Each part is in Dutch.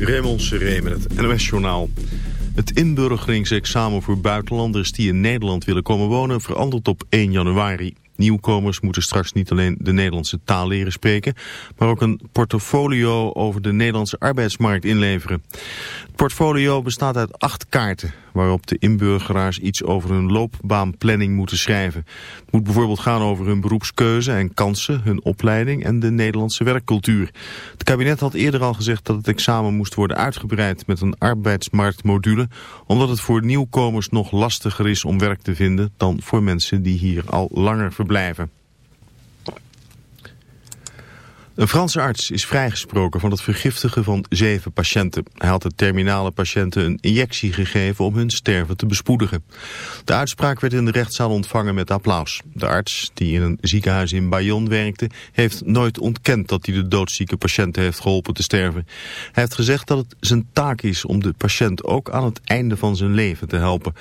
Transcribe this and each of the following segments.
Raymond Seré met het NOS-journaal. Het inburgeringsexamen voor buitenlanders die in Nederland willen komen wonen... verandert op 1 januari. Nieuwkomers moeten straks niet alleen de Nederlandse taal leren spreken... maar ook een portfolio over de Nederlandse arbeidsmarkt inleveren. Het portfolio bestaat uit acht kaarten... waarop de inburgeraars iets over hun loopbaanplanning moeten schrijven. Het moet bijvoorbeeld gaan over hun beroepskeuze en kansen... hun opleiding en de Nederlandse werkcultuur. Het kabinet had eerder al gezegd dat het examen moest worden uitgebreid... met een arbeidsmarktmodule... omdat het voor nieuwkomers nog lastiger is om werk te vinden... dan voor mensen die hier al langer verblijven Een Franse arts is vrijgesproken van het vergiftigen van zeven patiënten. Hij had de terminale patiënten een injectie gegeven om hun sterven te bespoedigen. De uitspraak werd in de rechtszaal ontvangen met applaus. De arts, die in een ziekenhuis in Bayonne werkte, heeft nooit ontkend dat hij de doodzieke patiënten heeft geholpen te sterven. Hij heeft gezegd dat het zijn taak is om de patiënt ook aan het einde van zijn leven te helpen.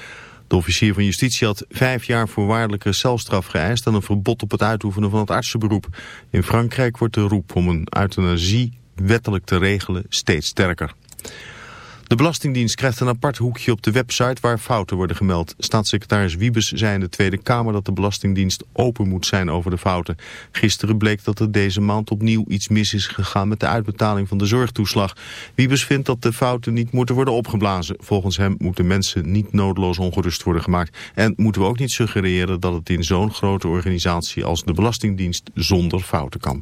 De officier van justitie had vijf jaar voorwaardelijke celstraf geëist... en een verbod op het uitoefenen van het artsenberoep. In Frankrijk wordt de roep om een euthanasie wettelijk te regelen steeds sterker. De Belastingdienst krijgt een apart hoekje op de website waar fouten worden gemeld. Staatssecretaris Wiebes zei in de Tweede Kamer dat de Belastingdienst open moet zijn over de fouten. Gisteren bleek dat er deze maand opnieuw iets mis is gegaan met de uitbetaling van de zorgtoeslag. Wiebes vindt dat de fouten niet moeten worden opgeblazen. Volgens hem moeten mensen niet noodloos ongerust worden gemaakt. En moeten we ook niet suggereren dat het in zo'n grote organisatie als de Belastingdienst zonder fouten kan.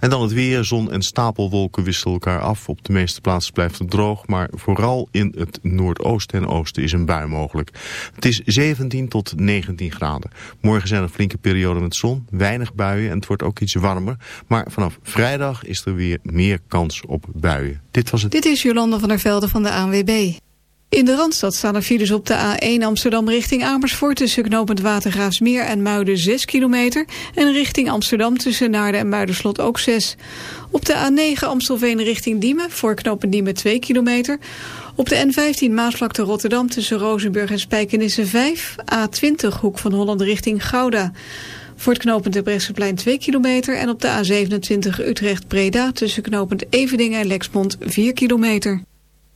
En dan het weer. Zon en stapelwolken wisselen elkaar af. Op de meeste plaatsen blijft het droog, maar Vooral in het noordoosten en oosten is een bui mogelijk. Het is 17 tot 19 graden. Morgen zijn er flinke perioden met zon, weinig buien en het wordt ook iets warmer. Maar vanaf vrijdag is er weer meer kans op buien. Dit was het. Dit is Jolanda van der Velde van de ANWB. In de Randstad staan er files op de A1 Amsterdam richting Amersfoort... tussen knooppunt Watergraafsmeer en Muiden 6 kilometer... en richting Amsterdam tussen Naarden en Muiderslot ook 6. Op de A9 Amstelveen richting Diemen voor knooppunt Diemen 2 kilometer. Op de N15 Maasvlakte Rotterdam tussen Rozenburg en Spijkenisse 5. A20 Hoek van Holland richting Gouda. Voor het de Bresseplein 2 kilometer... en op de A27 Utrecht-Breda tussen knooppunt Eveningen en Lexmond 4 kilometer.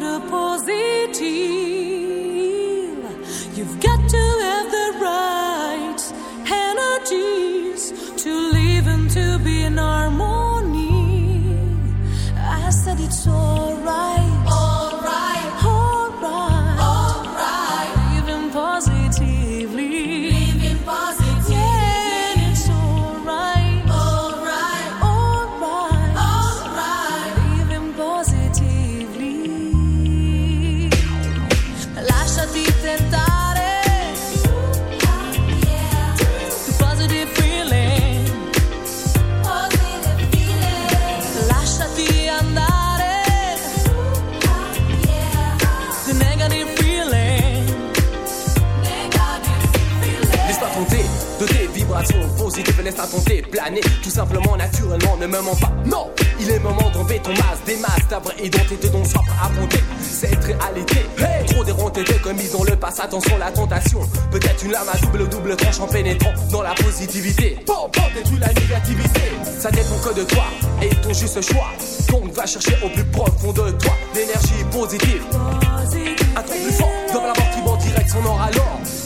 Poveră pozitiv. Vibrations positives, laisse-toi tenter, planer, tout simplement, naturellement, ne me mens pas. Non, il est moment d'enlever ton masque, des masques, ta vraie identité dont soif à affronter cette réalité. Trop déronté de commis dans le passé, attention la tentation. Peut-être une lame à double double tranche en pénétrant dans la positivité. Bon, bon, détruis la négativité. Ça dépend que de toi et ton juste choix. Donc va chercher au plus profond de toi l'énergie positive. Un truc plus fort dans la mort qui vont direct son or alors.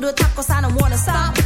do the tacos, I don't wanna stop.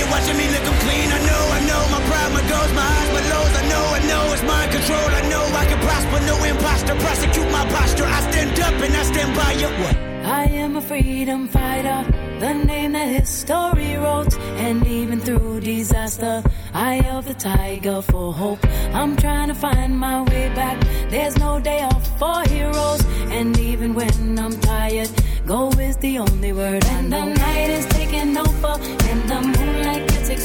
You're watching me look 'em clean. I know, I know. My pride, my goals, my highs, my lows. I know, I know. It's mind control. I know I can prosper. No imposter. Prosecute my posture. I stand up and I stand by you. What? I am a freedom fighter, the name that history wrote. And even through disaster, I held the tiger for hope. I'm trying to find my way back. There's no day off for heroes. And even when I'm tired, go is the only word. And the night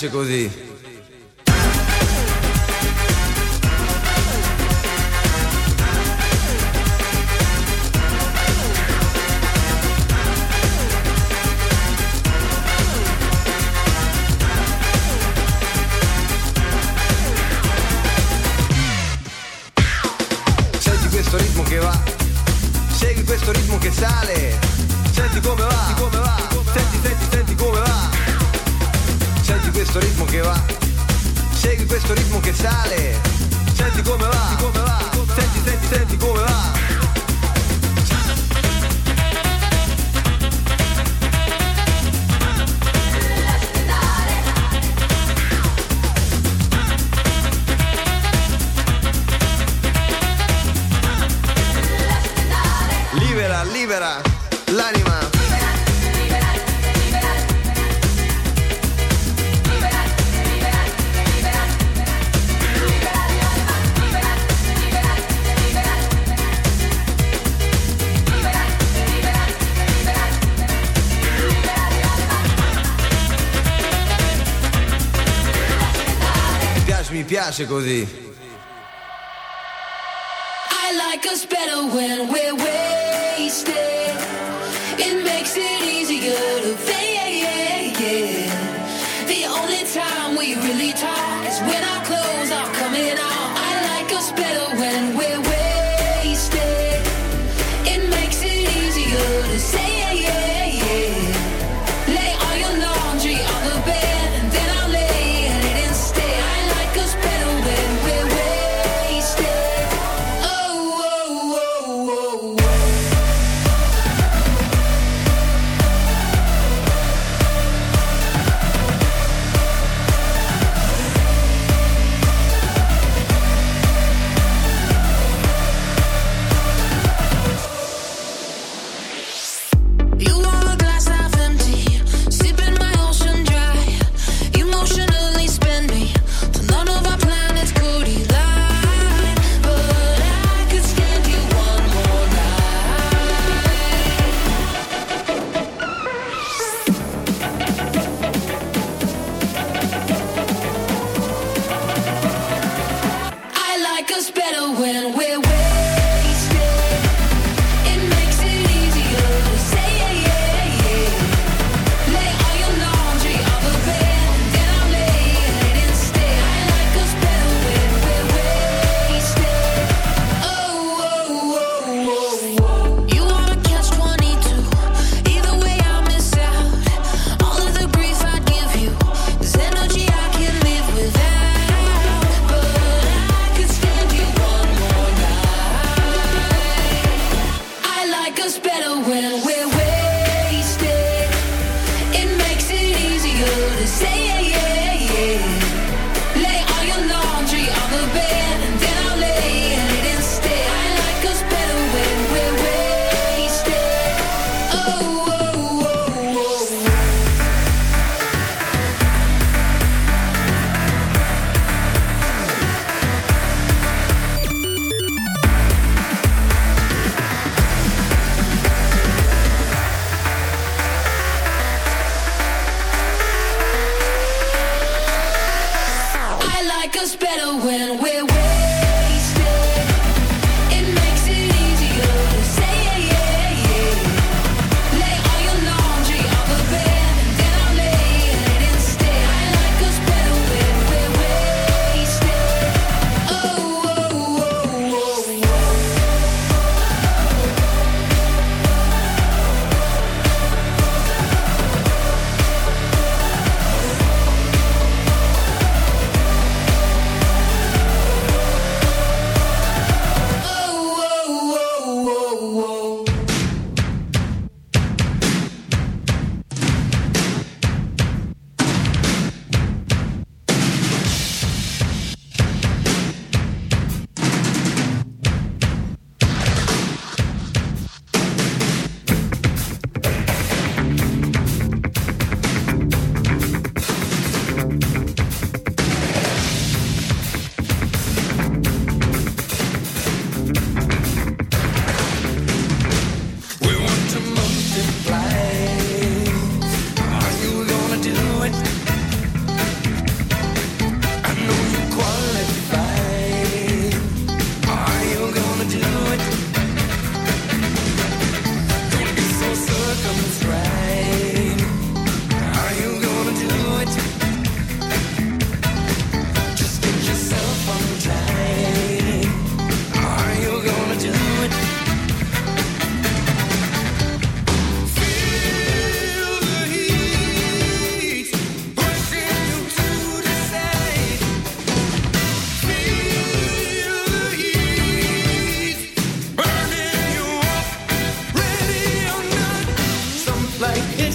piace così. piace così.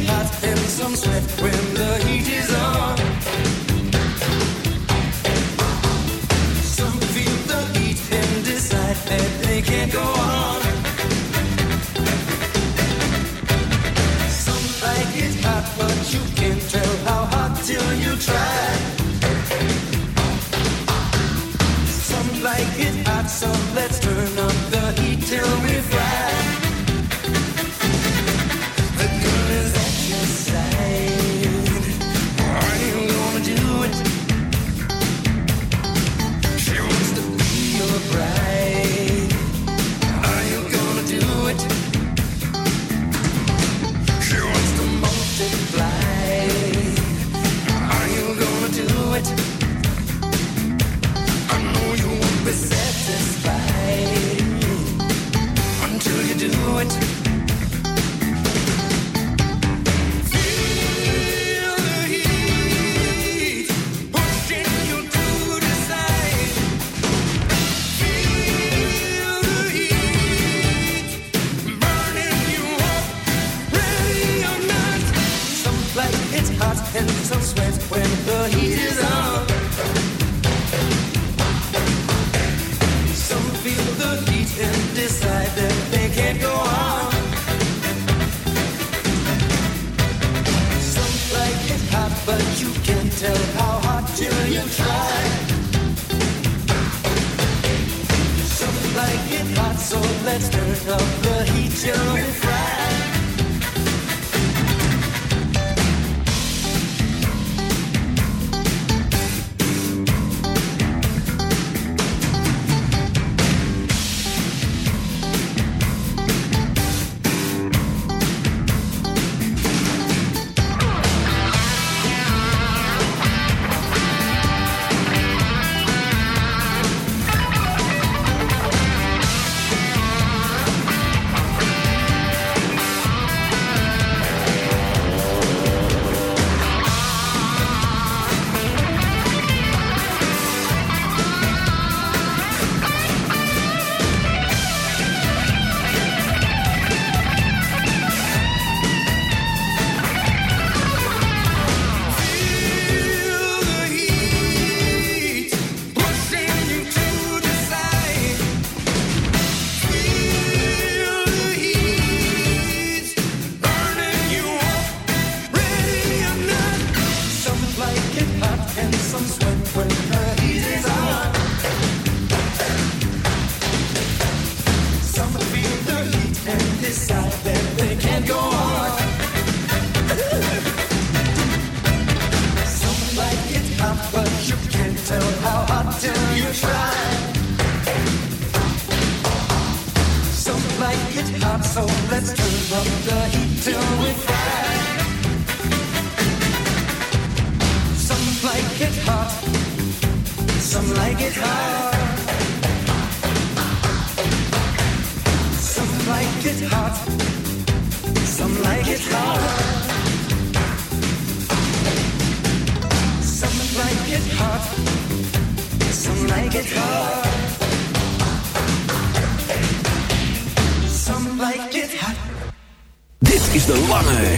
Hot and some sweat when the heat is on.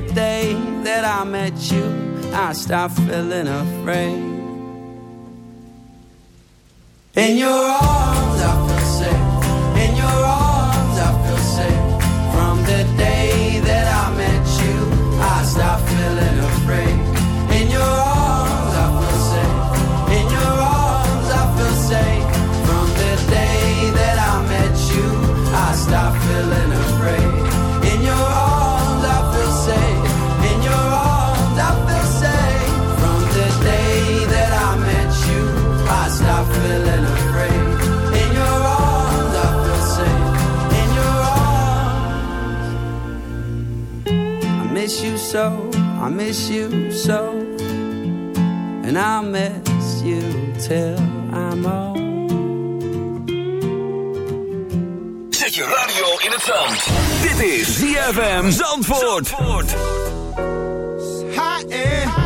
The day that I met you, I stopped feeling afraid. In your arms, so. I miss you so. And I'll miss you till I'm old. Zet je radio in het zand. Dit is ZFM Zandvoort. so